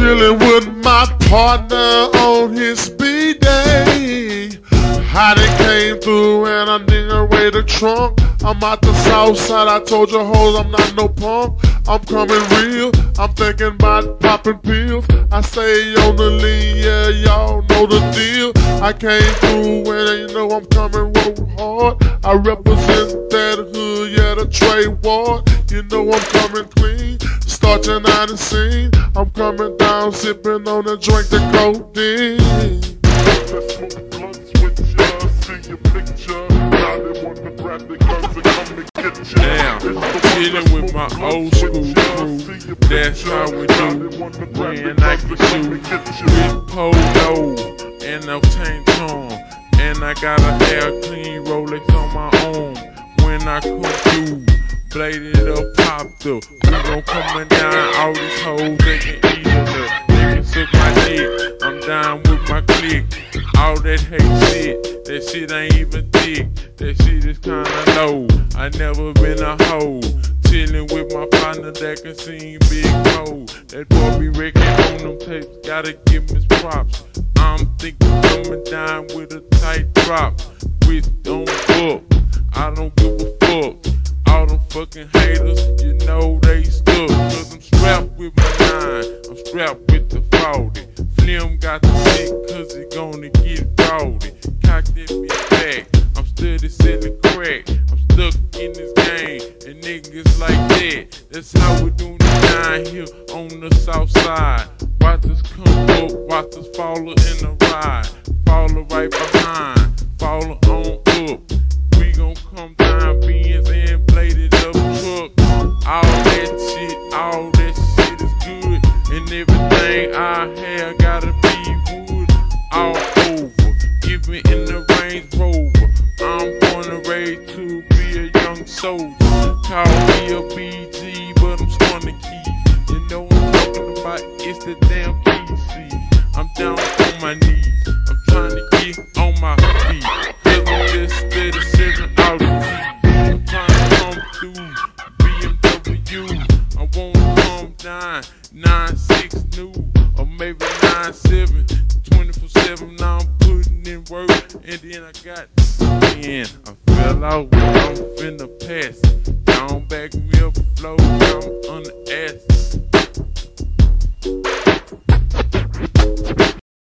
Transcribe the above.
chilling with my partner on his speed day. How they came through and I didn't away the trunk. I'm out the south side, I told you hoes I'm not no punk. I'm coming real, I'm thinking about popping pills. I stay on the lean, yeah, y'all know the deal. I came through and you know I'm coming real hard. I represent that hood, yeah, the trade ward. You know I'm coming clean, scene. I'm coming down, sipping on a drink, the codeine. Damn, chillin' with my old school crew. That's how we do. I get you with polo and no tank on. And I got a hair clean Rolex on my own. When I come through, bladed up, popped up. We gon' coming down, all these hoes, they can eat They can suck my dick. I'm down with my clique. All that hate shit, that shit ain't even thick. That shit is kinda low. I never been a hoe. Chillin' with my partner that can sing big cold. That boy be wrecking on them tapes, gotta give him his props. I'm thinking coming down with a tight drop. With on book, I don't give a fuck. Fucking haters, you know they stuck. Cause I'm strapped with my nine, I'm strapped with the 40. Flim got the shit cause he gonna get rowdy. Cock that bitch back, I'm steady selling crack. I'm stuck in this game, and niggas like that. That's how we doing the down here on the south side. Watch us come up, watch us follow in the ride. Follow right behind, I have gotta be wood all over. Give me in the Range Rover. I'm born and raised to be a young soldier. Call me a BG, but I'm scoring the key. You know I'm talking about? It's the damn 7 now I'm putting in work and then I got in. I fell out I'm finna pass. Down back me up, flow, I'm on the.